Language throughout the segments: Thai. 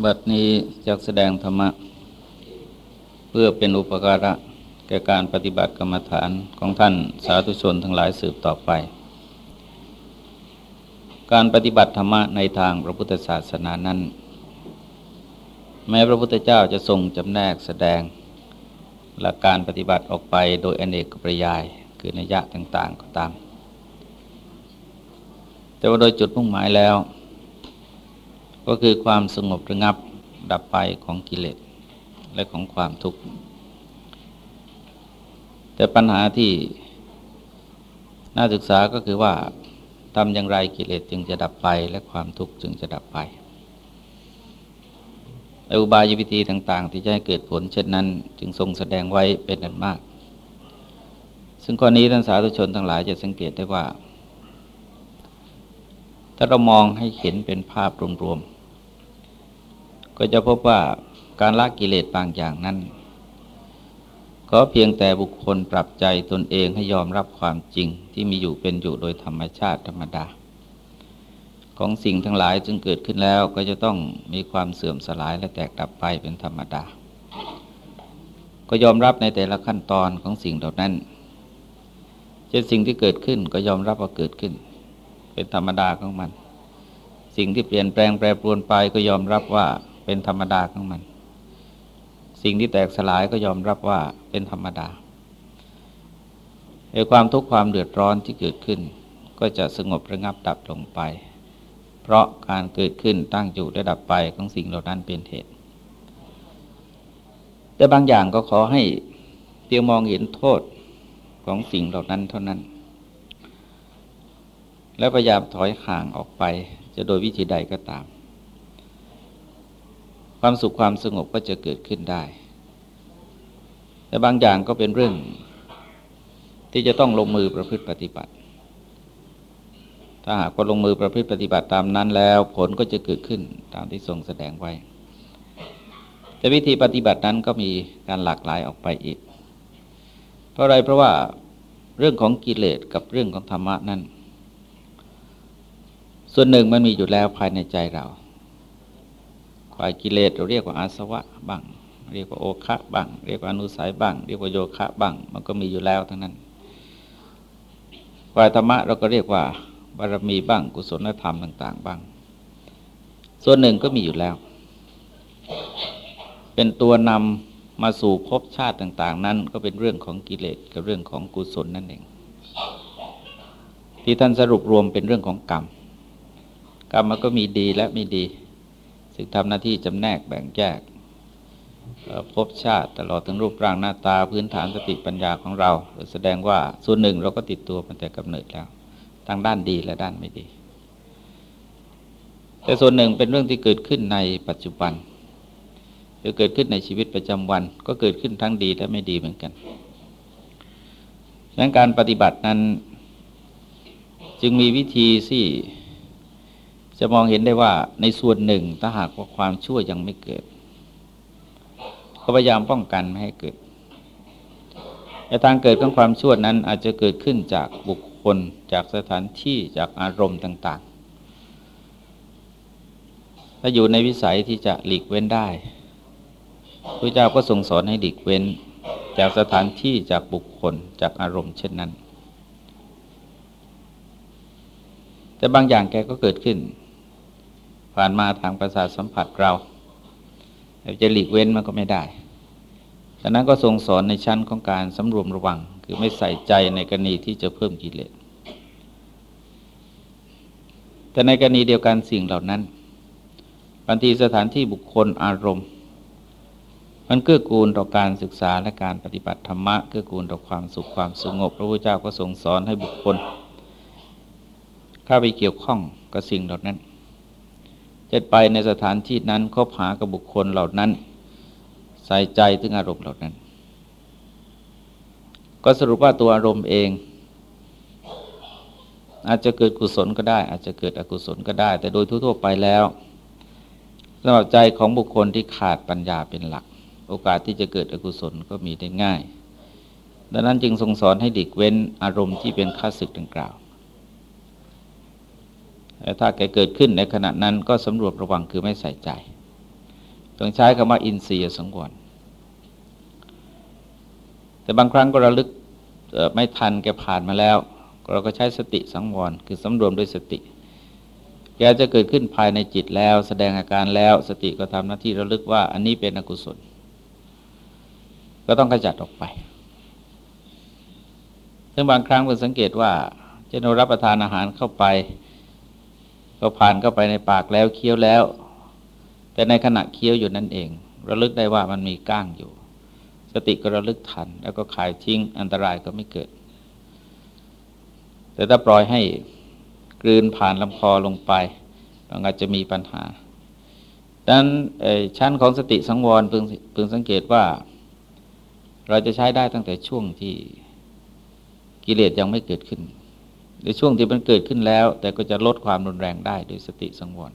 บัดนี้จะแสดงธรรมะ เพื่อเป็นอุปการะ แก่การปฏิบัติกรรมฐานของท่านสาธุชนทั้งหลายสืบต่อไป การปฏิบัติธรรมะในทางพระพุทธศาสนานั้น แม้พระพุทธเจ้าจะทรงจำแนกแสดง หลักการปฏิบัติออกไปโดยอเนกประยาย คือนัยยะต่าง ๆ ก็ตาม แต่ว่าโดยจุดมุ่งหมายแล้ว ก็คือความสงบระงับดับไปของกิเลสและของความทุกข์ แต่ปัญหาที่น่าศึกษาก็คือว่าทำอย่างไรกิเลสจึงจะดับไปและความทุกข์จึงจะดับไปอุบายวิธีต่างๆ ที่จะให้เกิดผล เช่นนั้น จึงทรงแสดงไว้เป็นอันมาก ซึ่งข้อนี้ท่านสาธุชนทั้งหลายจะสังเกตได้ว่า ถ้าเรามองให้เห็นเป็นภาพรวม ก็จะพบว่าการละกิเลสบางอย่างนั้น ก็เพียงแต่บุคคลปรับใจตนเองให้ยอมรับความจริงที่มีอยู่เป็นอยู่โดยธรรมชาติธรรมดา ของสิ่งทั้งหลายจึงเกิดขึ้นแล้วก็จะต้องมีความเสื่อมสลายและแตกดับไปเป็นธรรมดา ก็ยอมรับในแต่ละขั้นตอนของสิ่งเหล่านั้นเช่นสิ่งที่เกิดขึ้นก็ยอมรับว่าเกิดขึ้น เป็นธรรมดาของมัน สิ่งที่เปลี่ยนแปลงแปรปรวนไปก็ยอมรับว่า เป็นธรรมดาของมัน สิ่งที่แตกสลายก็ยอมรับว่าเป็นธรรมดาไอ้ความทุกข์ความเดือดร้อนที่เกิดขึ้น ก็จะสงบระงับดับลงไป เพราะการเกิดขึ้นตั้งอยู่และดับไปของสิ่งเหล่านั้นเป็นเหตุแต่บางอย่างก็ขอให้เพียงมองเห็นโทษของสิ่งเหล่านั้นเท่านั้น แล้วพยายามถอยห่างออกไป จะโดยวิธีใดก็ตาม ความสุขความสงบก็จะเกิดขึ้นได้ แต่บางอย่างก็เป็นเรื่อง ที่จะต้องลงมือประพฤติปฏิบัติ ถ้าหากว่าลงมือประพฤติปฏิบัติตามนั้นแล้วผลก็จะเกิดขึ้นตามที่ทรงแสดงไว้ แต่วิธีปฏิบัตินั้นก็มีการหลากหลายออกไปอีก เพราะอะไรเพราะว่าเรื่องของกิเลสกับเรื่องของธรรมะนั้น ส่วนหนึ่งมันมีอยู่แล้วภายในใจเรา ฝ่ายกิเลสเราเรียกว่าอาสวะบ้าง เรียกว่าโอคะบ้าง เรียกว่าอนุสัยบ้าง เรียกว่าโยคะบ้าง มันก็มีอยู่แล้วทั้งนั้นฝ่ายธรรมะเราก็เรียกว่าบารมีบ้างกุศลธรรมต่าง ๆ บ้าง ส่วนหนึ่งก็มีอยู่แล้ว เป็นตัวนำมาสู่ภพชาติต่าง ๆ นั้น ก็เป็นเรื่องของกิเลสกับเรื่องของกุศลนั่นเอง ที่ท่านสรุปรวมเป็นเรื่องของกรรม กรรมมันก็มีดีและไม่ดี ซึ่งทำหน้าที่จำแนกแบ่งแยกพบชาติตลอดถึงรูปร่างหน้าตาพื้นฐานสติปัญญาของเรา แสดงว่าส่วนหนึ่งเราก็ติดตัวมันแต่กำเนิดแล้วทั้งด้านดีและด้านไม่ดี แต่ส่วนหนึ่งเป็นเรื่องที่เกิดขึ้นในปัจจุบันหรือเกิดขึ้นในชีวิตประจำวัน ก็เกิดขึ้นทั้งดีและไม่ดีเหมือนกันดังการปฏิบัตินั้น จึงมีวิธีที่ จะมองเห็นได้ว่าในส่วนหนึ่งถ้าหากว่าความชั่วยังไม่เกิดก็พยายามป้องกันไม่ให้เกิด แต่ทางเกิดของความชั่วนั้นอาจจะเกิดขึ้นจากบุคคลจากสถานที่จากอารมณ์ต่าง ๆ ถ้าอยู่ในวิสัยที่จะหลีกเว้นได้พระเจ้าก็ทรงสอนให้หลีกเว้น จากสถานที่จากบุคคลจากอารมณ์เช่นนั้น แต่บางอย่างแกก็เกิดขึ้น ผ่านมาทางประสาทสัมผัสเราจะหลีกเว้นมันก็ไม่ได้ฉะนั้นก็ทรงสอนในชั้นของการสำรวมระวัง คือไม่ใส่ใจในกรณีที่จะเพิ่มกิเลส แต่ในกรณีเดียวกันสิ่งเหล่านั้นบางทีสถานที่บุคคลอารมณ์ มันเกื้อกูลต่อการศึกษาและการปฏิบัติธรรมะเกื้อกูลต่อความสุขความสงบ พระพุทธเจ้าก็ทรงสอนให้บุคคล เข้าไปเกี่ยวข้องกับสิ่งเหล่านั้น จะไปในสถานที่นั้นคบหากับบุคคลเหล่านั้น ใส่ใจถึงอารมณ์เหล่านั้น ก็สรุปว่าตัวอารมณ์เอง อาจจะเกิดกุศลก็ได้ อาจจะเกิดอกุศลก็ได้ แต่โดยทั่วๆไปแล้วสำหรับใจของบุคคลที่ขาดปัญญาเป็นหลัก โอกาสที่จะเกิดอกุศลก็มีได้ง่าย ดังนั้นจึงทรงสอนให้ดิกเว้นอารมณ์ที่เป็นข้าศึกดังกล่าว ถ้าแกเกิดขึ้นในขณะนั้นก็สำรวจระวังคือไม่ใส่ใจ ต้องใช้คำว่าอินทรียสังวรแต่บางครั้งก็ระลึกไม่ทันแกผ่านมาแล้ว เราก็ใช้สติสังวรคือสำรวมด้วยสติ แกจะเกิดขึ้นภายในจิตแล้ว แสดงอาการแล้วสติก็ทำหน้าที่ระลึกว่าอันนี้เป็นอกุศล ก็ต้องขจัดออกไปซึ่งบางครั้งเราสังเกตว่าเช่นเรารับประทานอาหารเข้าไป ก็ผ่านเข้าไปในปากแล้วเคี้ยวแล้ว แต่ในขณะเคี้ยวอยู่นั่นเอง ระลึกได้ว่ามันมีก้างอยู่ สติก็ระลึกทัน แล้วก็ขายทิ้งอันตรายก็ไม่เกิด แต่ถ้าปล่อยให้กลืนผ่านลำคอลงไปมันอาจจะมีปัญหาดังนั้นชั้นของสติสังวรพึงพึงสังเกตว่า เราจะใช้ได้ตั้งแต่ช่วงที่กิเลสยังไม่เกิดขึ้น ในช่วงที่มันเกิดขึ้นแล้ว แต่ก็จะลดความรุนแรงได้โดยสติสังวร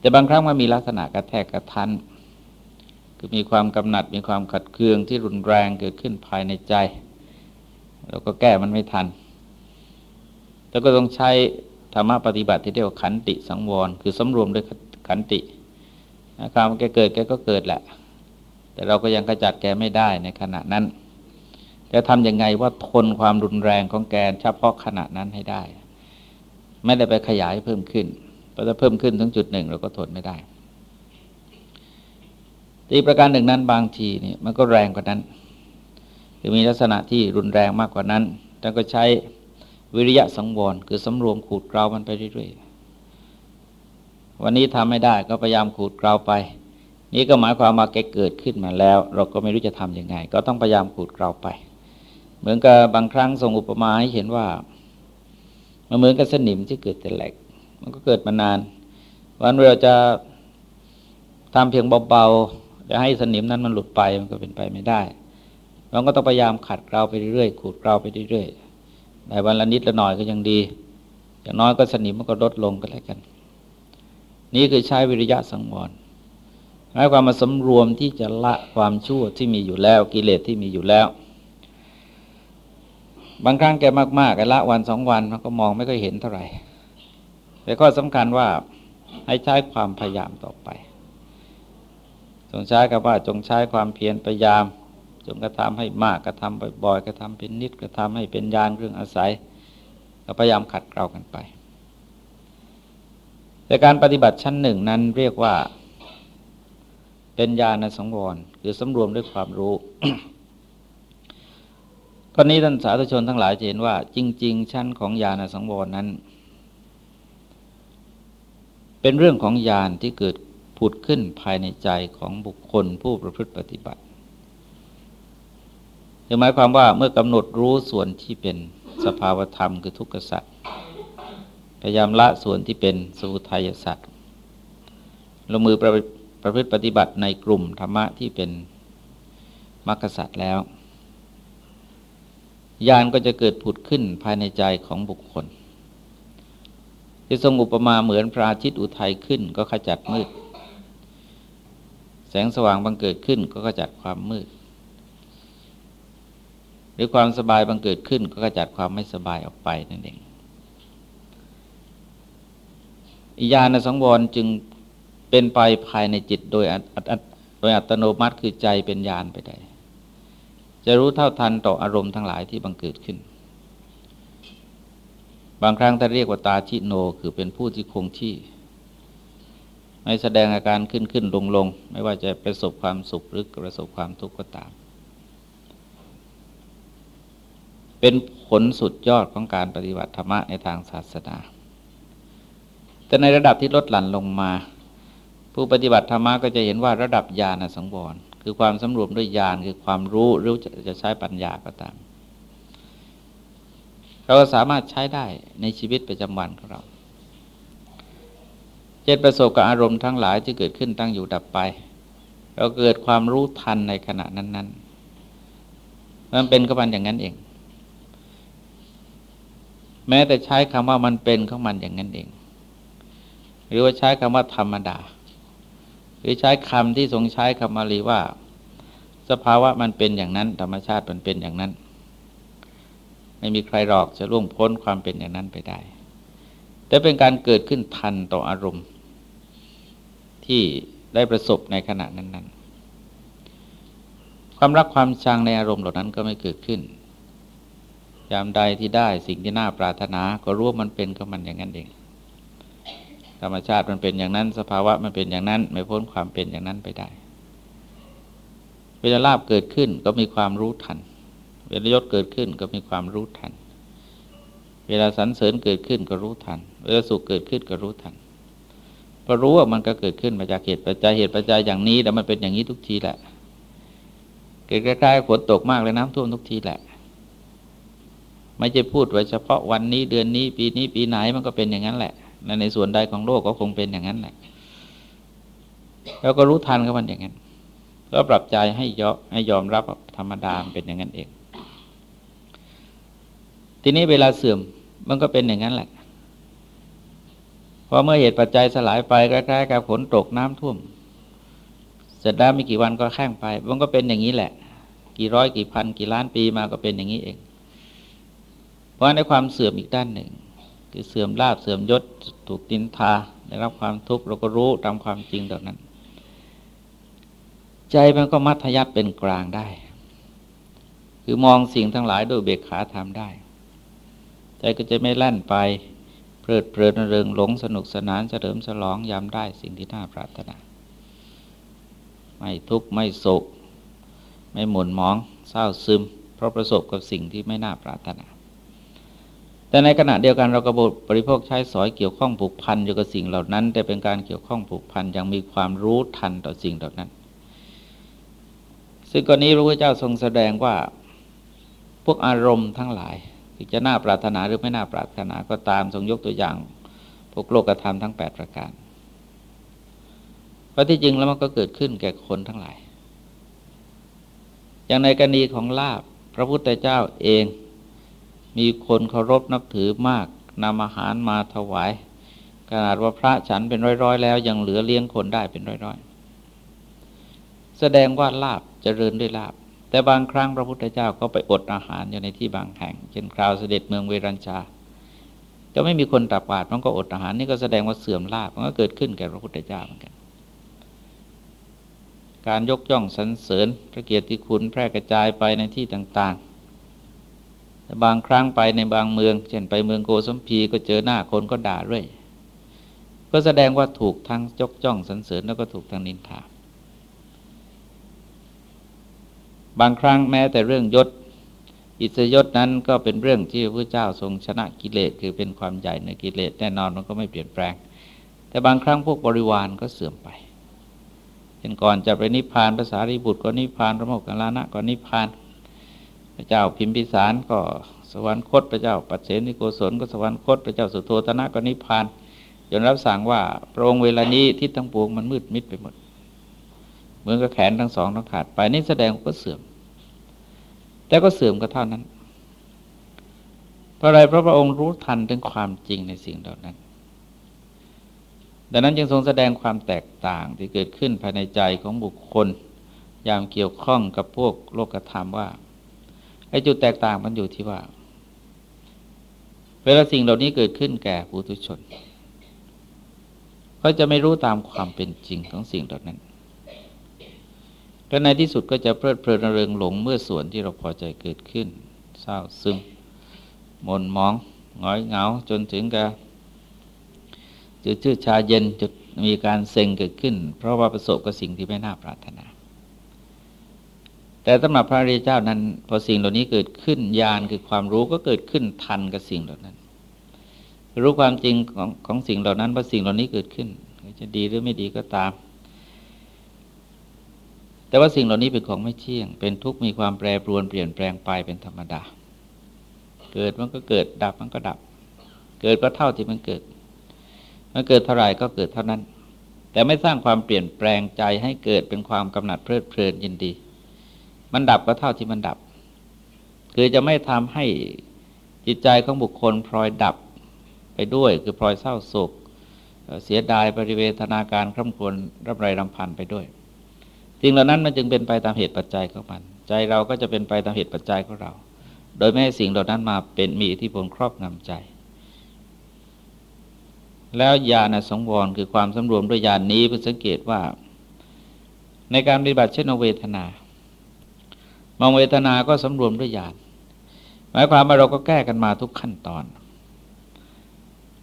แต่บางครั้งมันมีลักษณะกระแทกกระทันคือมีความกำหนัดมีความขัดเคืองที่รุนแรงเกิดขึ้นภายในใจเราก็แก้มันไม่ทัน แล้วก็ต้องใช้ธรรมะปฏิบัติที่เรียกว่าขันติสังวร คือสำรวมด้วยขันติความแกเกิดแกก็เกิดแหละ แต่เราก็ยังกระจัดแกไม่ได้ในขณะนั้น จะทำยังไงว่าทนความรุนแรงของแกนเฉพาะขณะนั้นให้ได้ ไม่ได้ไปขยายเพิ่มขึ้นเพราะถ้าเพิ่มขึ้นถึงจุดหนึ่งเราก็ทนไม่ได้ตีประการหนึ่งนั้นบางทีนี่มันก็แรงกว่านั้น หรือมีลักษณะที่รุนแรงมากกว่านั้นแต่ก็ใช้วิริยะสังวรคือสำรวมขูดเกลามันไปเรื่อยๆ วันนี้ทำไม่ได้ก็พยายามขูดเกลาไป นี่ก็หมายความว่าแกเกิดขึ้นมาแล้ว เราก็ไม่รู้จะทํำยังไง ก็ต้องพยายามขูดเกลาไป เหมือนกับบางครั้งทรงอุปมาให้เห็นว่า มันเหมือนกับสนิมที่เกิดแต่แหลก มันก็เกิดมานาน วันเราจะทำเพียงเบาๆจะให้สนิมนั้นมันหลุดไปมันก็เป็นไปไม่ได้เราก็ต้องพยายามขัดเกลาไปเรื่อยๆขูดเกลาไปเรื่อยๆแต่วันละนิดละหน่อยก็ยังดี อย่างน้อยก็สนิมมันก็ลดลงก็แล้วกัน นี่คือใช้วิริยะสังวรหมายความมาสำรวมที่จะละความชั่วที่มีอยู่แล้วกิเลสที่มีอยู่แล้ว บางครั้งแกมากๆแกละวันสองวันมันก็มองไม่ค่อยเห็นเท่าไหร่ แต่ข้อสำคัญว่าให้ใช้ความพยายามต่อไป จงใช้กับว่าจงใช้ความเพียรพยายาม จงกระทำให้มากกระทำบ่อยๆกระทำเป็นนิดกระทำให้เป็นยานเรื่องอาศัยก็พยายามขัดเกลากันไป แต่การปฏิบัติชั้นหนึ่งนั้นเรียกว่า เป็นญาณสังวรคือสำรวมด้วยความรู้ กรณีท่านสาธุชนทั้งหลายจะเห็นว่า จริง ๆ ชั้นของญาณสังวรนั้น เป็นเรื่องของญาณที่เกิดผุดขึ้นภายในใจของบุคคลผู้ประพฤติปฏิบัติหมายความว่าเมื่อกำหนดรู้ส่วนที่เป็นสภาวธรรมคือทุกขสัตว์พยายามละส่วนที่เป็นสมุทัยสัตว์ลงมือประประพฤติปฏิบัติในกลุ่มธรรมะที่เป็นมรรคสัตว์แล้ว ญาณก็จะเกิดผุดขึ้นภายในใจของบุคคลจะทรงอุปมาเหมือนพระอาทิตย์อุทัยขึ้นก็ขจัดมืด แสงสว่างบังเกิดขึ้นก็ขจัดความมืด หรือความสบายบังเกิดขึ้นก็ขจัดความไม่สบายออกไปนั่นเองญาณสังวรจึงเป็นไปภายในจิตโดยโดยอัตโนมัติคือใจเป็นญาณไปได้ จะรู้เท่าทันต่ออารมณ์ทั้งหลายที่บังเกิดขึ้น บางครั้งถ้าเรียกว่าตาชิโนคือเป็นผู้ที่คงที่ ไม่แสดงอาการขึ้นขึ้นลงลงไม่ว่าจะประสบความสุขหรือประสบความทุกข์ก็ตาม เป็นผลสุดยอดของการปฏิบัติธรรมะในทางศาสนา แต่ในระดับที่ลดหลั่นลงมา ผู้ปฏิบัติธรรมะก็จะเห็นว่าระดับญาณสังวร คือความสำรวมด้วยญาณคือความรู้หรือจะใช้ปัญญาก็ตาม เราก็สามารถใช้ได้ในชีวิตประจำวันของเราเจตประสบกับอารมณ์ทั้งหลายที่เกิดขึ้นตั้งอยู่ดับไป เราเกิดความรู้ทันในขณะนั้น ๆ มันเป็นของมันอย่างนั้นเอง แม้แต่ใช้คำว่ามันเป็นของมันอย่างนั้นเอง หรือว่าใช้คำว่าธรรมดา หรือใช้คำที่ทรงใช้คำมาลีว่า สภาวะมันเป็นอย่างนั้น ธรรมชาติมันเป็นอย่างนั้น ไม่มีใครหลอกจะล่วงพ้นความเป็นอย่างนั้นไปได้ แต่เป็นการเกิดขึ้นทันต่ออารมณ์ ที่ได้ประสบในขณะนั้น ๆ ความรักความชังในอารมณ์เหล่านั้นก็ไม่เกิดขึ้นยามใดที่ได้สิ่งที่น่าปรารถนาก็รู้ว่ามันเป็นก็มันอย่างนั้นเอง ธรรมชาติมันเป็นอย่างนั้น สภาวะมันเป็นอย่างนั้น ไม่พ้นความเป็นอย่างนั้นไปได้ เวลาลาบเกิดขึ้นก็มีความรู้ทัน เวลายศเกิดขึ้นก็มีความรู้ทัน เวลาสรรเสริญเกิดขึ้นก็รู้ทัน เวลาสุขเกิดขึ้นก็รู้ทันพอรู้ว่ามันก็เกิดขึ้นมาจากเหตุปัจจัยเหตุปัจจัยอย่างนี้แล้วมันเป็นอย่างนี้ทุกทีแหละ เกิดคล้ๆฝนตกมากเลยน้ำท่วมทุกทีแหละ ไม่จะพูดไว้เฉพาะวันนี้เดือนนี้ ปีนี้ปีไหนมันก็เป็นอย่างนั้นแหละ ในส่วนใดของโลกก็คงเป็นอย่างนั้นแหละ แล้วก็รู้ทันกับมันอย่างนั้น ก็ปรับใจให้ยอมให้ยอมรับธรรมดามเป็นอย่างนั้นเอง ทีนี้เวลาเสื่อมมันก็เป็นอย่างนั้นแหละพอเมื่อเหตุปัจจัยสลายไปใกล้ๆกับฝนตกน้ำท่วม เสร็จแล้วไม่กี่วันก็แข้งไป มันก็เป็นอย่างนี้แหละ กี่ร้อยกี่พัน กี่ล้านปีมาก็เป็นอย่างนี้เอง เพราะในความเสื่อมอีกด้านหนึ่ง คือเสื่อมลาบเสื่อมยศถูกตินทาได้รับความทุกข์เราก็รู้ตามความจริงตรงนั้น ใจมันก็มัธยัติเป็นกลางได้ คือมองสิ่งทั้งหลายโดยเบกขาทำได้ ใจก็จะไม่แล่นไปเพลิดเพลินเริงหลงสนุกสนานเฉลิมฉลองยามได้สิ่งที่น่าปรารถนา ไม่ทุกข์ไม่โศก ไม่หมุนมองเศร้าซึม เพราะประสบกับสิ่งที่ไม่น่าปรารถนา แต่ในขณะเดียวกันเราก็บริโภคใช้สอยเกี่ยวข้องผูกพันอยู่กับสิ่งเหล่านั้น แต่เป็นการเกี่ยวข้องผูกพันยังมีความรู้ทันต่อสิ่งเหล่านั้น ซึ่งกรณีพระพุทธเจ้าทรงแสดงว่าพวกอารมณ์ทั้งหลายจะน่าปรารถนาหรือไม่น่าปรารถนาก็ตามทรงยกตัวอย่างพวกโลกธรรมทั้ง 8 ประการเพราะที่จริงแล้วมันก็เกิดขึ้นแก่คนทั้งหลาย อย่างในกรณีของลาบพระพุทธเจ้าเอง มีคนเคารพนับถือมากนำอาหารมาถวายขนาดว่าพระฉันเป็นร้อยๆ แล้วยังเหลือเลี้ยงคนได้เป็นร้อยๆ แสดงว่าลาบจเจริญด้วยลาบ แต่บางครั้งพระพุทธเจ้าก็ไปอดอาหารอยู่ในที่บางแห่ง เช่นคราวเสด็จเมืองเวรัญชา จะไม่มีคนตักบาตรมันก็อดอาหารนี่ก็แสดงว่าเสื่อมลาภมันก็เกิดขึ้นแก่พระพุทธเจ้าเหมือนกัน การยกย่องสรรเสริญพระเกียรติคุณแพร่กระจายไปในที่ต่างๆ บางครั้งไปในบางเมือง เช่นไปเมืองโกสัมพีก็เจอหน้าคนก็ด่าเรื่อย ก็แสดงว่าถูกทั้งยกย่องสรรเสริญแล้วก็ถูกทั้งนินทา บางครั้งแม้แต่เรื่องยศ อิสยศนั้นก็เป็นเรื่องที่พระเจ้าทรงชนะกิเลสคือเป็นความใหญ่ในกิเลสแน่นอนมันก็ไม่เปลี่ยนแปลง แต่บางครั้งพวกบริวารก็เสื่อมไปเช่นก่อนจะไปนิพพานภาษาริบุตรก็นิพพานพระโมกขลานะก็นิพพาน ระเจ้าพิมพิสารก็สวรรคตพระเจ้า ปัจเสนิโกศลก็สวรรคตพระเจ้าสุโธธนะก็นิพพานจนรับสั่งว่าพระองค์เวลานี้ทิศทั้งปวงมันมืดมิดไปหมดเหมือนกับแขนทั้งสองต้องขาดไปนี่แสดงก็เสื่อม แต่ก็เสื่อมก็เท่านั้นเพราะอะไรเพราะพระองค์รู้ทันถึงความจริงในสิ่งเหล่านั้นดังนั้นจึงทรงแสดงความแตกต่างที่เกิดขึ้นภายในใจของบุคคล ยามเกี่ยวข้องกับพวกโลกธรรมว่า ไอ้จุดแตกต่างมันอยู่ที่ว่า เวลาสิ่งเหล่านี้เกิดขึ้นแก่ผู้ทุชนเขาจะไม่รู้ตามความเป็นจริงของสิ่งเหล่านั้นและในที่สุดก็จะเพลิดเพลินเริงหลงเมื่อส่วนที่เราพอใจเกิดขึ้น เศร้าซึมมนมองงอยเหงาจนถึงกับจุดชื่อชาเย็นจุดมีการเซ็งเกิดขึ้น เพราะว่าประสบกับสิ่งที่ไม่น่าปรารถนา แต่สำหรับพระรีเจ้านั้น พอสิ่งเหล่านี้เกิดขึ้นญาณคือความรู้ก็เกิดขึ้นทันกับสิ่งเหล่านั้น รู้ความจริงของของสิ่งเหล่านั้นว่าสิ่งเหล่านี้เกิดขึ้นจะดีหรือไม่ดีก็ตาม แต่ว่าสิ่งเหล่านี้เป็นของไม่เที่ยง เป็นทุกข์มีความแปรปรวนเปลี่ยนแปลงไปเป็นธรรมดา เกิดมันก็เกิดดับมันก็ดับ เกิดก็เท่าที่มันเกิด มันเกิดเท่าไรก็เกิดเท่านั้น แต่ไม่สร้างความเปลี่ยนแปลงใจให้เกิดเป็นความกำหนัดเพลิดเพลินยินดี มันดับก็เท่าที่มันดับ คือจะไม่ทำให้จิตใจของบุคคลพลอยดับไปด้วย คือพลอยเศร้าโศกเสียดายบริเวณธนาการคร่ำครวญรับไรรำพันไปด้วยสิ่งเหล่านั้นมันจึงเป็นไปตามเหตุปัจจัยของมัน ใจเราก็จะเป็นไปตามเหตุปัจจัยของเรา โดยไม่ให้สิ่งเหล่านั้นมาเป็นมีอิทธิพลครอบงำใจ แล้วญาณสังวรคือความสำรวมด้วยญาณนนี้เพื่อสังเกตว่า ในการปฏิบัติเช่นเวทนา มองเวทนาก็สำรวมด้วยญาณหมายความว่าเราก็แก้กันมาทุกขั้นตอน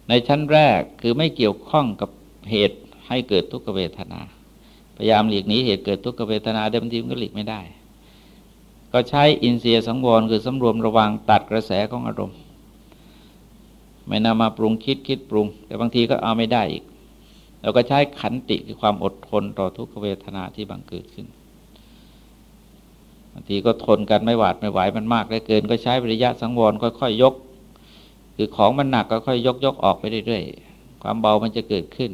ในชั้นแรกคือไม่เกี่ยวข้องกับเหตุให้เกิดทุกขเวทนา พยายามหลีกหนีเหตุเกิดทุกขเวทนาเดิมทีมันก็หลีกไม่ได้ ก็ใช้อินเสียสังวรคือสำรวมระวังตัดกระแสของอารมณ์ ไม่นำมาปรุงคิดคิดปรุง แต่บางทีก็เอาไม่ได้อีกเราก็ใช้ขันติคือความอดทนต่อทุกขเวทนาที่บังเกิดขึ้นางทีก็ทนกันไม่หวาดไม่ไหวมันมากได้เกิน ก็ใช้วิริยะสังวรค่อยๆยก คือของมันหนักก็ค่อยยกยกออกไปเรื่อยๆความเบามันจะเกิดขึ้น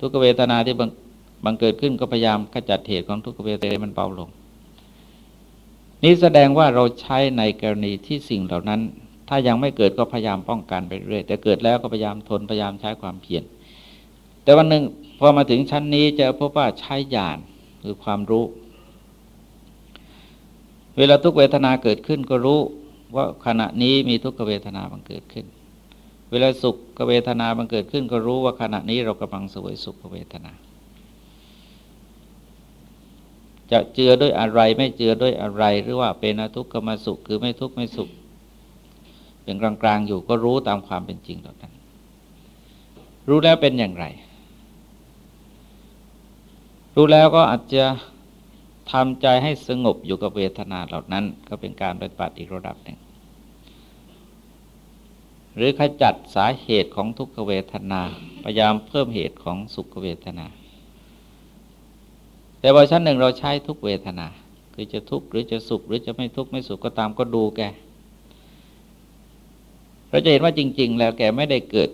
ทุกเวทนาที่บังบังเกิดขึ้นก็พยายามขจัดเหตุของทุกเวทนามันเบาลง นี้แสดงว่าเราใช้ในกรณีที่สิ่งเหล่านั้น ถ้ายังไม่เกิดก็พยายามป้องกันไปเรื่อยแต่เกิดแล้วก็พยายามทนพยายามใช้ความเพียรแต่วันหนึ่งพอมาถึงชั้นนี้จะพบว่าใช้ญาณคือความรู้ เวลาทุกเวทนาเกิดขึ้นก็รู้ว่าขณะนี้มีทุกขเวทนาบังเกิดขึ้น เวลาสุขเวทนาบังเกิดขึ้น ก็รู้ว่าขณะนี้เรากำลังสวยสุขเวทนา จะเจือด้วยอะไรไม่เจือด้วยอะไร หรือว่าเป็นอทุกขมสุขคือไม่ทุกข์ไม่สุข เป็นกลางๆอยู่ก็รู้ตามความเป็นจริงเหล่านั้น รู้แล้วเป็นอย่างไร รู้แล้วก็อาจจะ ทำใจให้สงบอยู่กับเวทนาเหล่านั้น ก็เป็นการปฏิบัติอีกระดับหนึ่ง หรือขจัดสาเหตุของทุกขเวทนา พยายามเพิ่มเหตุของสุขเวทนา แต่ว่าชั้นหนึ่งเราใช้ทุกเวทนา คือจะทุกข์หรือจะสุขหรือจะไม่ทุกข์ไม่สุขก็ตามก็ดูแก เราจะเห็นว่าจริง ๆ แล้วแกไม่ได้เกิด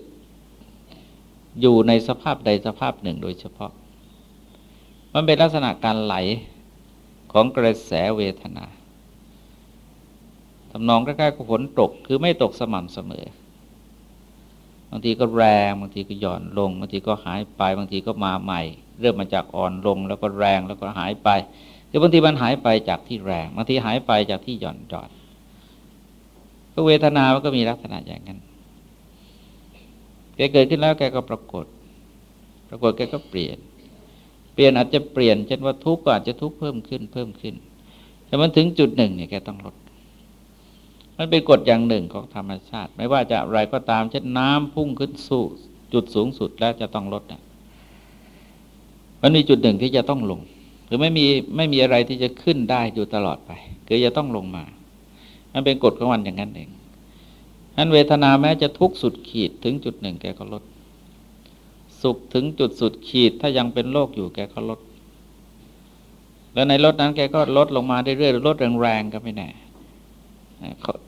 อยู่ในสภาพใดสภาพหนึ่งโดยเฉพาะ มันเป็นลักษณะการไหล ของกระแสเวทนาทำนองใกล้ๆกับฝนตกคือไม่ตกสม่ำเสมอบางทีก็แรงบางทีก็หย่อนลงบางทีก็หายไปบางทีก็มาใหม่ เริ่มมาจากอ่อนลงแล้วก็แรงแล้วก็หายไปคือบางทีมันหายไปจากที่แรงบางทีหายไปจากที่หย่อนจอดก็เวทนามันก็มีลักษณะอย่างนั้นแกเกิดขึ้นแล้วแกก็ปรากฏ ปรากฏแกก็เปลี่ยน เปลี่ยนอาจจะเปลี่ยนเช่นว่าทุกข์ก็อาจจะทุกข์เพิ่มขึ้นเพิ่มขึ้น แต่มันถึงจุดหนึ่งเนี่ยแกต้องลด มันเป็นกฎอย่างหนึ่งของธรรมชาติ ไม่ว่าจะอะไรก็ตาม เช่นน้ำพุ่งขึ้นสู่จุดสูงสุดแล้วจะต้องลดเนี่ยมันมีจุดหนึ่งที่จะต้องลง หรือไม่มีไม่มีอะไรที่จะขึ้นได้อยู่ตลอดไปคือจะต้องลงมา มันเป็นกฎของมันอย่างนั้นเองนั้นเวทนาแม้จะทุกข์สุดขีดถึงจุดหนึ่งแกก็ลด สุขถึงจุดสุดขีด ถ้ายังเป็นโรคอยู่แกก็ลด แล้วในลดนั้นแกก็ลดลงมาเรื่อยๆลดแรงๆก็ไม่แน่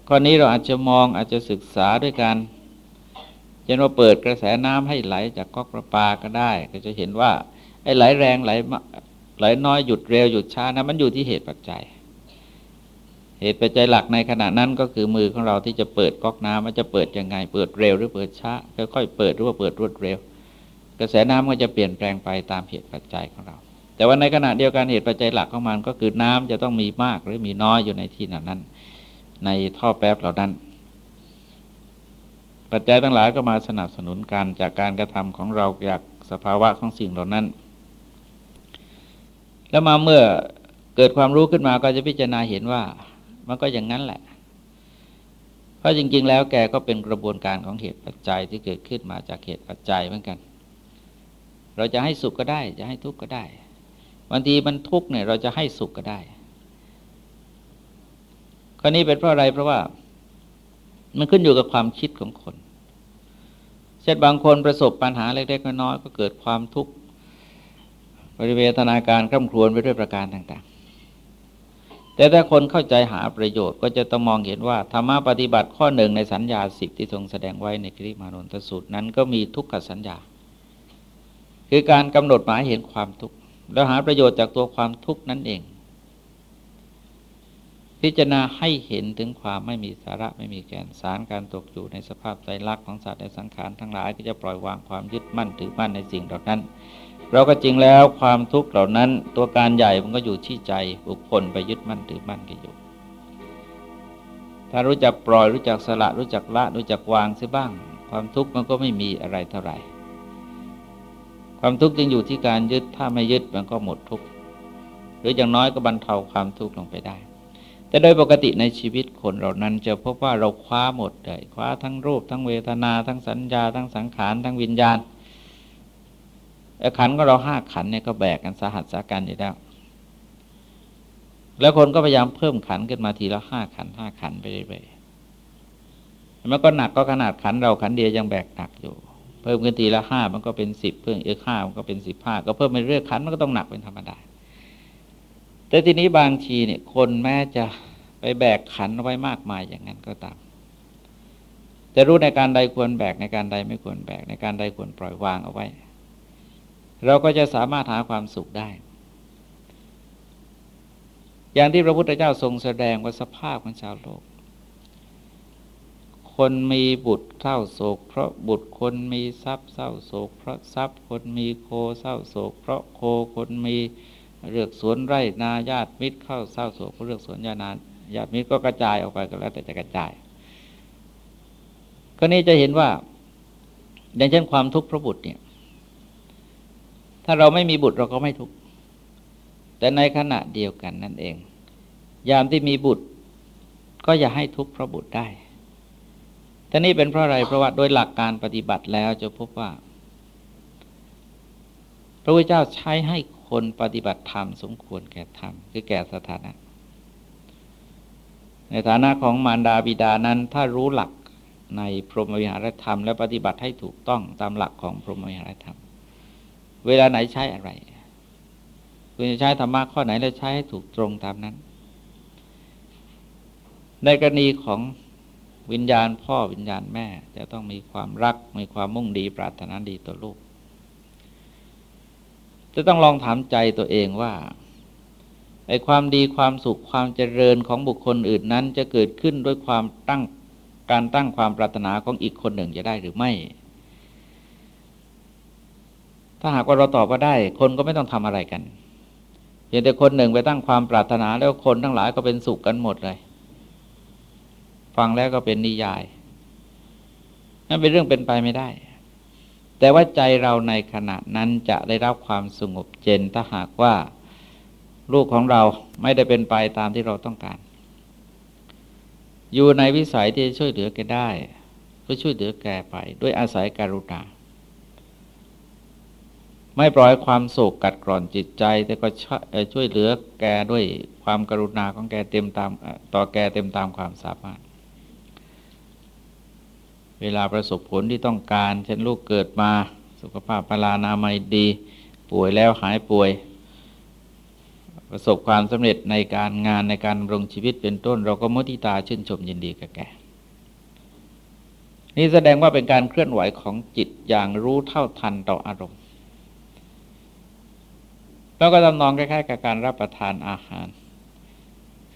ข้อนี้เราอาจจะมองอาจจะศึกษาด้วยการเช่นว่าเปิดกระแสน้ำให้ไหลจากก๊อกประปาก็ได้ ก็จะเห็นว่าไอ้ไหลแรงไหลไหลน้อยหยุดเร็วหยุดช้านะมันอยู่ที่เหตุปัจจัย เหตุปัจจัยหลักในขณะนั้นก็คือมือของเราที่จะเปิดก๊อกน้ำมันจะเปิดยังไง เปิดเร็วหรือเปิดช้าค่อยๆเปิดหรือว่าเปิดรวดเร็ว กระแสน้ำก็จะเปลี่ยนแปลงไปตามเหตุปัจจัยของเรา แต่ว่าในขณะเดียวกันเหตุปัจจัยหลักของมันก็คือน้ำจะต้องมีมากหรือมีน้อยอยู่ในที่นั้น ในท่อแป๊บเหล่านั้น ปัจจัยทั้งหลายก็มาสนับสนุนกันจากการกระทำของเราจากสภาวะของสิ่งเหล่านั้น แล้วมาเมื่อเกิดความรู้ขึ้นมาก็จะพิจารณาเห็นว่ามันก็อย่างนั้นแหละ เพราะจริง ๆ แล้วแกก็เป็นกระบวนการของเหตุปัจจัยที่เกิดขึ้นมาจากเหตุปัจจัยเหมือนกัน เราจะให้สุขก็ได้ จะให้ทุกข์ก็ได้บางทีมันทุกข์เนี่ย เราจะให้สุขก็ได้ข้อนี้เป็นเพราะอะไรเพราะว่า มันขึ้นอยู่กับความคิดของคน เช่นบางคนประสบปัญหาเล็กๆน้อยๆก็เกิดความทุกข์บริเวณนาการคร่ำครวญไปด้วยประการต่างๆ แต่ถ้าคนเข้าใจหาประโยชน์ก็จะต้องมองเห็นว่าธรรมะปฏิบัติข้อหนึ่งในสัญญาสิบที่ทรงแสดงไว้ในคริมานนทสูตรนั้นก็มีทุกขสัญญา คือการกำหนดหมายเห็นความทุกข์แล้วหาประโยชน์จากตัวความทุกข์นั่นเอง พิจารณาให้เห็นถึงความไม่มีสาระไม่มีแกนสารการตกอยู่ในสภาพใจรักของสัตว์ในสังขารทั้งหลายก็จะปล่อยวางความยึดมั่นถือมั่นในสิ่งเหล่านั้น เราก็จริงแล้วความทุกข์เหล่านั้น ตัวการใหญ่มันก็อยู่ที่ใจบุคคลไปยึดมั่นถือมั่นกันอยู่ถ้ารู้จักปล่อยรู้จักสละรู้จักละรู้จักวางเสียบ้าง ความทุกข์มันก็ไม่มีอะไรเท่าไหร่ ความทุกข์จึงอยู่ที่การยึดถ้าไม่ยึดมันก็หมดทุกข์หรืออย่างน้อยก็บรรเทาความทุกข์ลงไปได้ แต่โดยปกติในชีวิตคนเรานั้นจะพบว่าเราคว้าหมดเลยคว้าทั้งรูป ทั้งเวทนา ทั้งสัญญา ทั้งสังขาร ทั้งวิญญาณขันก็เราห้าขันเนี่ยก็แบกกันสาหัสสากันอยู่แล้วแล้วคนก็พยายามเพิ่มขันขึ้นมาทีละห้าขันห้าขันไปเรื่อยๆมันก็หนักก็ขนาดขันเราขันเดียวยังแบกหนักอยู่ เพิ่มขึ้นทีละห้ามันก็เป็นสิบเพิ่มอีกห้ามันก็เป็นสิบห้าก็เพิ่มไปเรื่อยขันมันก็ต้องหนักเป็นธรรมดา แต่ทีนี้บางทีเนี่ย คนแม้จะไปแบกขันไว้มากมายอย่างนั้นก็ตาม จะรู้ในการใดควรแบกในการใดไม่ควรแบกในการใดควรปล่อยวางเอาไว้ เราก็จะสามารถหาความสุขได้ อย่างที่พระพุทธเจ้าทรงแสดงว่าสภาพของชาวโลก คนมีบุตรเศร้าโศก เพราะบุตรคนมีทรัพย์เศร้าโศก เพราะทรัพย์คนมีโคเศร้าโศก เพราะโคคนมีเลือกสวนไร่นาญาติมิตรเข้าเศร้าโศกเพราะเลือกสวนยานาญาติมิตรก็กระจายออกไปก็แล้วแต่จะกระจาย ก็นี้จะเห็นว่า อย่างเช่นความทุกข์พระบุตรเนี่ย ถ้าเราไม่มีบุตรเราก็ไม่ทุกข์แต่ในขณะเดียวกันนั่นเอง ยามที่มีบุตร ก็อย่าให้ทุกข์เพราะบุตรได้ ท่านี้เป็นเพราะอะไรเพราะว่าโดยหลักการปฏิบัติแล้วจะพบว่า พระพุทธเจ้าใช้ให้คนปฏิบัติธรรมสมควรแก่ธรรมคือแก่สถานะ ในฐานะของมารดาบิดานั้น ถ้ารู้หลักในพรหมวิหารธรรม และปฏิบัติให้ถูกต้องตามหลักของพรหมวิหารธรรม เวลาไหนใช้อะไรคุณจะใช้ธรรมะข้อไหนแล้วใช้ให้ถูกตรงตามนั้น ในกรณีของ วิญญาณพ่อวิญญาณแม่ จะต้องมีความรัก มีความมุ่งดีปรารถนาดีต่อลูก จะต้องลองถามใจตัวเองว่าไอ้ความดีความสุขความเจริญของบุคคลอื่นนั้น จะเกิดขึ้นด้วยความตั้งการตั้งความปรารถนาของอีกคนหนึ่งจะได้หรือไม่ ถ้าหากว่าเราตอบว่าได้ คนก็ไม่ต้องทำอะไรกันเพียงแต่คนหนึ่งไปตั้งความปรารถนาแล้วคนทั้งหลายก็เป็นสุขกันหมดเลย ฟังแล้วก็เป็นนิยาย นั่นเป็นเรื่องเป็นไปไม่ได้ แต่ว่าใจเราในขณะนั้นจะได้รับความสงบเย็นถ้าหากว่าลูกของเราไม่ได้เป็นไปตามที่เราต้องการ อยู่ในวิสัยที่ช่วยเหลือแกได้ ก็ช่วยเหลือแกไป ด้วยอาศัยการุณาไม่ปล่อยความโศกกัดกร่อนจิตใจ แต่ก็ช่วยเหลือแกด้วยความกรุณาของแกเต็มตามต่อแกเต็มตามความสามารถ เวลาประสบผลที่ต้องการ เช่นลูกเกิดมา สุขภาพพลานามัยดี ป่วยแล้วหายป่วย ประสบความสำเร็จในการงานในการรงชีวิตเป็นต้น เราก็มุทิตาชื่นชมยินดีกับแกนี่แสดงว่าเป็นการเคลื่อนไหวของจิตอย่างรู้เท่าทันต่ออารมณ์ แล้วก็ทำนองคล้ายๆ กับการรับประทานอาหาร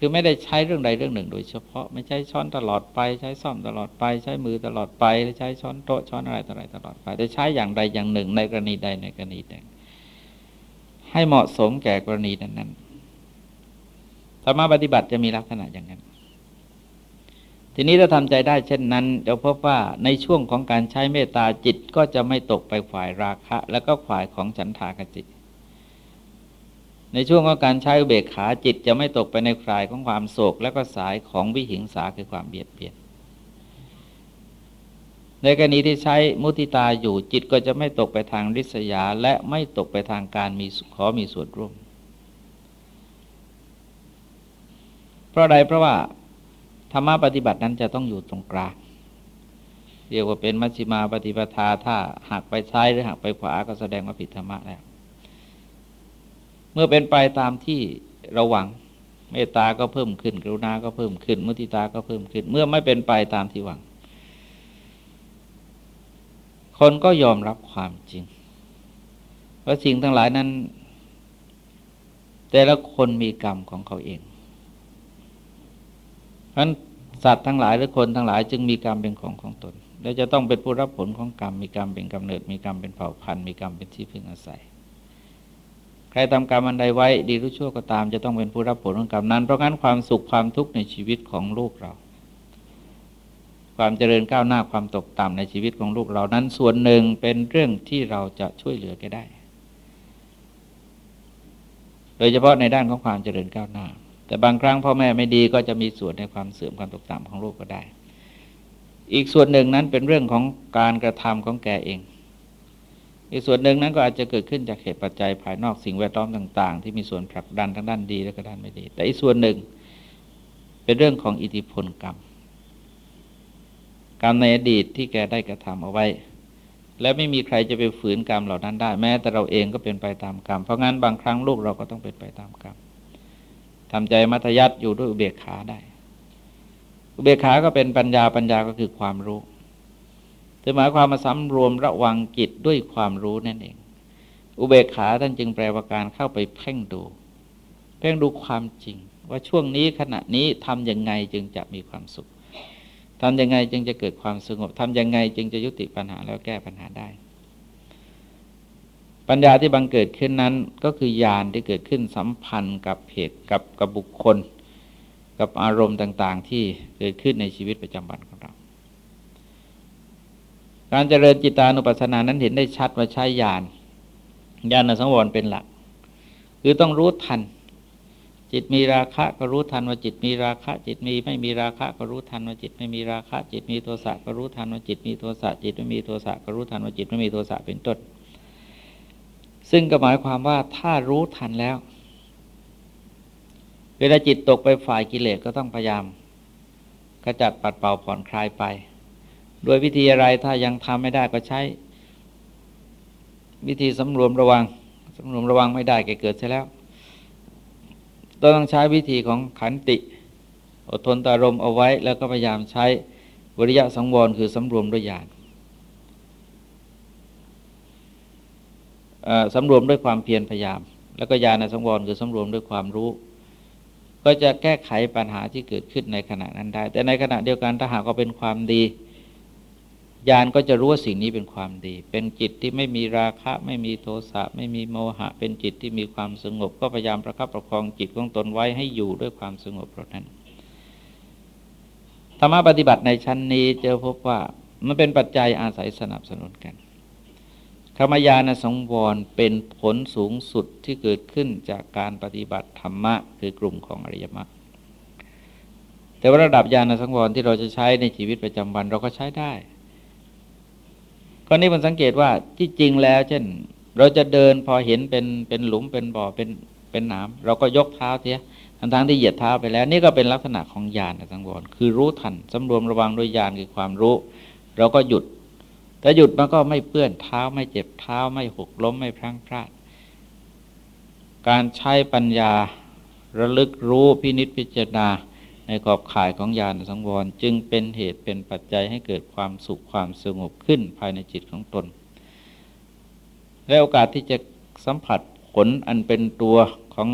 คือไม่ได้ใช้เรื่องใดเรื่องหนึ่ง โดยเฉพาะไม่ใช้ช้อนตลอดไปใช้ซ่อมตลอดไป ใช้มือตลอดไปใช้ช้อนโต๊ะช้อนอะไรต่ออะไรตลอดไป แต่ใช้อย่างใดอย่างหนึ่ง ในกรณีใดในกรณีหนึ่งให้เหมาะสมแก่กรณีนั้นๆธรรมะปฏิบัติจะมีลักษณะอย่างนั้น ทีนี้ถ้าทำใจได้เช่นนั้นเดี๋ยวพบว่าในช่วงของการใช้เมตตาจิตก็จะไม่ตกไปฝ่ายราคะ แล้วก็ฝ่ายของฉันทากจิต ในช่วงของการใช้อุเบกขาจิตจะไม่ตกไปในคลายของความโศก และก็สายของวิหิงสาคือความเบียดเบียน ในกรณีที่ใช้มุติตาอยู่จิตก็จะไม่ตกไปทางริษยา และไม่ตกไปทางการมีขอมีส่วนร่วม เพราะใดเพราะว่าธรรมะปฏิบัตินั้นจะต้องอยู่ตรงกลางเรียกว่าเป็นมัชฌิมาปฏิปทาถ้าหักไปซ้ายหรือหักไปขวาก็แสดงว่าผิดธรรมะแล้ว มื่อเป็นไปตามที่เราหวังเมตตาก็เพิ่มขึ้น กรุณาก็เพิ่มขึ้น มุติตาก็เพิ่มขึ้น เมื่อไม่เป็นไปตามที่หวัง คนก็ยอมรับความจริงเพราสิ่งทั้งหลายนั้น แต่ละคนมีกรรมของเขาเองเพราะฉะนั้นสัตว์ทั้งหลายหรือคนทั้งหลายจึงมีกรรมเป็นของของตน และจะต้องเป็นผู้รับผลของกรรม มีกรรมเป็นกำเนิด มีกรรมเป็นเผ่าพันธุ์ มีกรรมเป็นที่พึ่งอาศัย ใครทำกรรมอันใดไว้ดีหรือชั่วก็ตาม จะต้องเป็นผู้รับผลของกรรมนั้น เพราะงั้นความสุขความทุกข์ในชีวิตของลูกเรา ความเจริญก้าวหน้าความตกต่ำในชีวิตของลูกเรานั้นส่วนหนึ่งเป็นเรื่องที่เราจะช่วยเหลือแกได้ โดยเฉพาะในด้านของความเจริญก้าวหน้า แต่บางครั้งพ่อแม่ไม่ดีก็จะมีส่วนในความเสื่อมความตกต่ำของลูกก็ได้ อีกส่วนหนึ่งนั้นเป็นเรื่องของการกระทำของแกเอง อีกส่วนหนึ่งนั้นก็อาจจะเกิดขึ้นจากเหตุปัจจัยภายนอกสิ่งแวดล้อมต่าง ๆ ที่มีส่วนผลักดันทั้งด้านดีและก็ด้านไม่ดี แต่อีกส่วนหนึ่ง เป็นเรื่องของอิทธิพลกรรม กรรมในอดีตที่แกได้กระทำเอาไว้ และไม่มีใครจะไปฝืนกรรมเหล่านั้นได้แม้แต่เราเองก็เป็นไปตามกรรมเพราะงั้นบางครั้งลูกเราก็ต้องเป็นไปตามกรรมทำใจมัธยัติอยู่ด้วยอุเบกขาได้ อุเบกขาก็เป็นปัญญาปัญญาก็คือความรู้ จะหมายความมาสำรวมระวังจิตด้วยความรู้นั่นเอง อุเบกขาท่านจึงแปลว่าการเข้าไปเพ่งดู เพ่งดูความจริง ว่าช่วงนี้ขณะนี้ทำยังไงจึงจะมีความสุขทำยังไงจึงจะเกิดความสงบทำยังไงจึงจะยุติปัญหาแล้วแก้ปัญหาได้ ปัญญาที่บังเกิดขึ้นนั้นก็คือญาณที่เกิดขึ้นสัมพันธ์กับเหตุกับกับบุคคล กับอารมณ์ต่าง ๆ ที่เกิดขึ้นในชีวิตประจำวันของเรา การเจริญจิตานุปัสสนานั้นเห็นได้ชัดว่าใช้ญาณญาณสังวรเป็นหลัก คือต้องรู้ทัน จิตมีราคะก็รู้ทันว่าจิตมีราคะ จิตมีไม่มีราคะก็รู้ทันว่าจิตไม่มีราคะ จิตมีโทสะก็รู้ทันว่าจิตมีโทสะจิตไม่มีโทสะก็รู้ทันว่าจิตไม่มีโทสะเป็นต้นซึ่งก็หมายความว่าถ้ารู้ทันแล้ว เวลาจิตตกไปฝ่ายกิเลสก็ต้องพยายามขจัดปัดเป่าผ่อนคลายไป โดยวิธีอะไรถ้ายังทำไม่ได้ก็ใช้ วิธีสำรวมระวังสำรวมระวังไม่ได้แกเกิดใช่แล้วต้องใช้วิธีของขันติ อดทนตารมเอาไว้ แล้วก็พยายามใช้วิริยะสังวรคือสำรวมด้วยญาณสำรวมด้วยความเพียรพยายาม แล้วก็ญาณสังวรคือสำรวมด้วยความรู้ ก็จะแก้ไขปัญหาที่เกิดขึ้นในขณะนั้นได้ แต่ในขณะเดียวกันถ้าหากว่าเป็นความดี ญาณก็จะรู้ว่าสิ่งนี้เป็นความดี เป็นจิตที่ไม่มีราคะ ไม่มีโทสะ ไม่มีโมหะ เป็นจิตที่มีความสงบ ก็พยายามประคับประคองจิตของตนไว้ให้อยู่ด้วยความสงบเพราะนั้น ธรรมะปฏิบัติในชั้นนี้เจอพบว่ามันเป็นปัจจัยอาศัยสนับสนุนกันธรรมญาณสังวรเป็นผลสูงสุดที่เกิดขึ้นจากการปฏิบัติธรรมะคือกลุ่มของอริยมรรคแต่ว่าระดับญาณสังวรที่เราจะใช้ในชีวิตประจำวันเราก็ใช้ได้ ก็นี้ผมสังเกตว่าที่จริงแล้ว เช่น เราจะเดินพอเห็นเป็นเป็นหลุมเป็นบ่อเป็นเป็นน้ำเราก็ยกเท้าเสียทั้งทั้งที่เหยียดเท้าไปแล้ว นี่ก็เป็นลักษณะของญาณสังวรคือรู้ทันสำรวมระวังด้วยญาณคือความรู้ เราก็หยุดแต่หยุดมันก็ไม่เปื้อนเท้าไม่เจ็บเท้าไม่หกล้มไม่พลั้งพลาด การใช้ปัญญาระลึกรู้พินิจพิจารณา ในขอบข่ายของญาณสังวร จึงเป็นเหตุเป็นปัจจัยให้เกิดความสุขความสงบขึ้นภายในจิตของตน และโอกาสที่จะสัมผัสผลอันเป็นตัวของ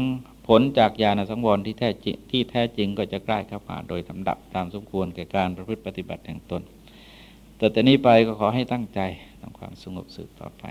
ผลจากญาณสังวรที่แท้จริงที่แท้จริงก็จะใกล้เข้ามาโดยลำดับตามสมควรแก่การประพฤติปฏิบัติแห่งตน แต่แต่นี้ไปก็ขอให้ตั้งใจทำความสงบสืบต่อไป